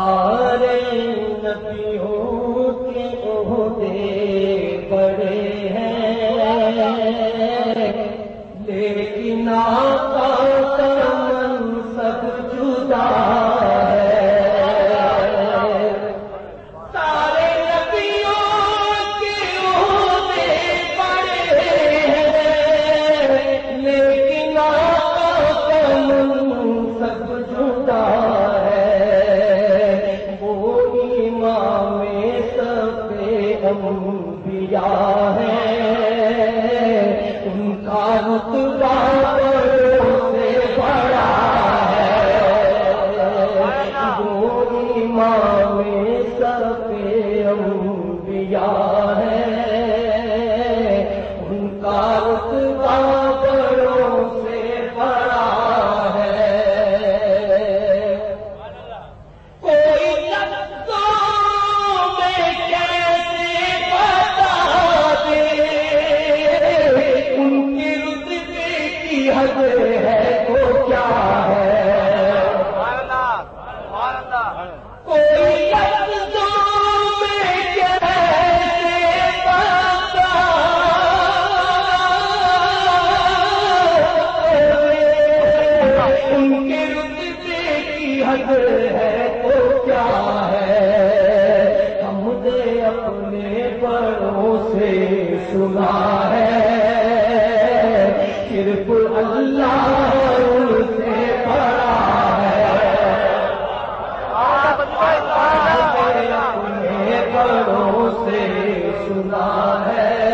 سارے نبیوں کے عہدے بڑے ہیں۔ لیکن انبیاء ہے۔ ان کا رتبہ سے بڑا ہے۔ وہ امام سب انبیاء ان کے رتبے کی حد ہے تو کیا ہے ہم نے اپنے بڑوں سے سنا ہے صرف اللہ سے سنا ہے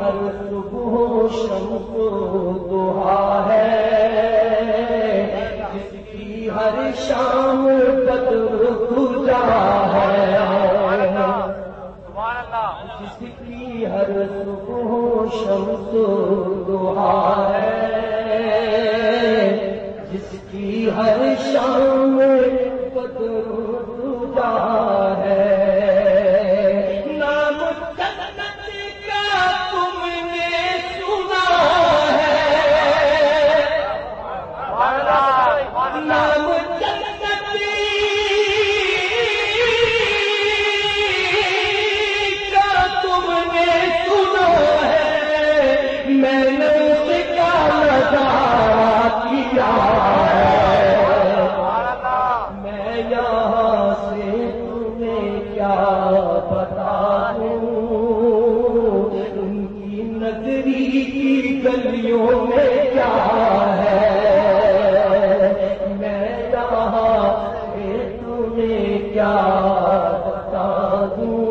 ہر صبح شمس دہا ہے۔ جس کی ہر شام بدر گجا ہے۔ جس کی ہر صبح شمس دہا ہے۔ جس کی ہر شام بدر گجا ہے۔ یہاں سے تمہیں کیا بتا دوں ان کی نگری کی گلیوں میں کیا ہے؟ میں یہاں سے تمہیں کیا بتا دوں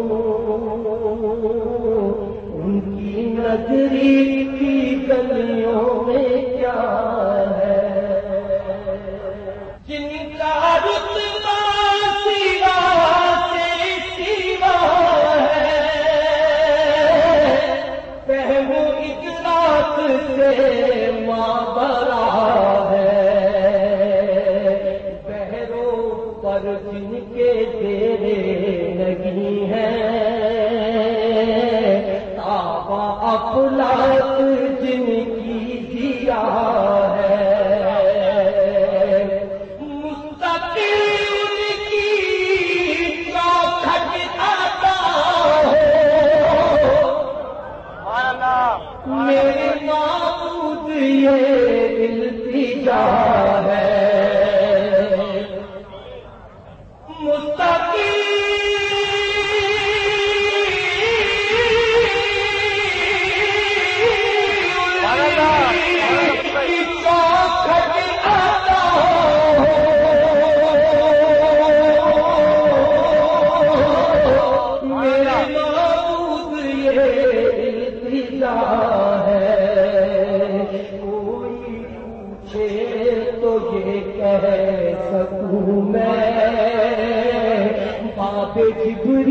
ان کی نگری کی گلیوں میں کیا ہے پر جن کے تیرے نہیں ہے۔ تابا افلاق تو یہ کہہ سکوں میں۔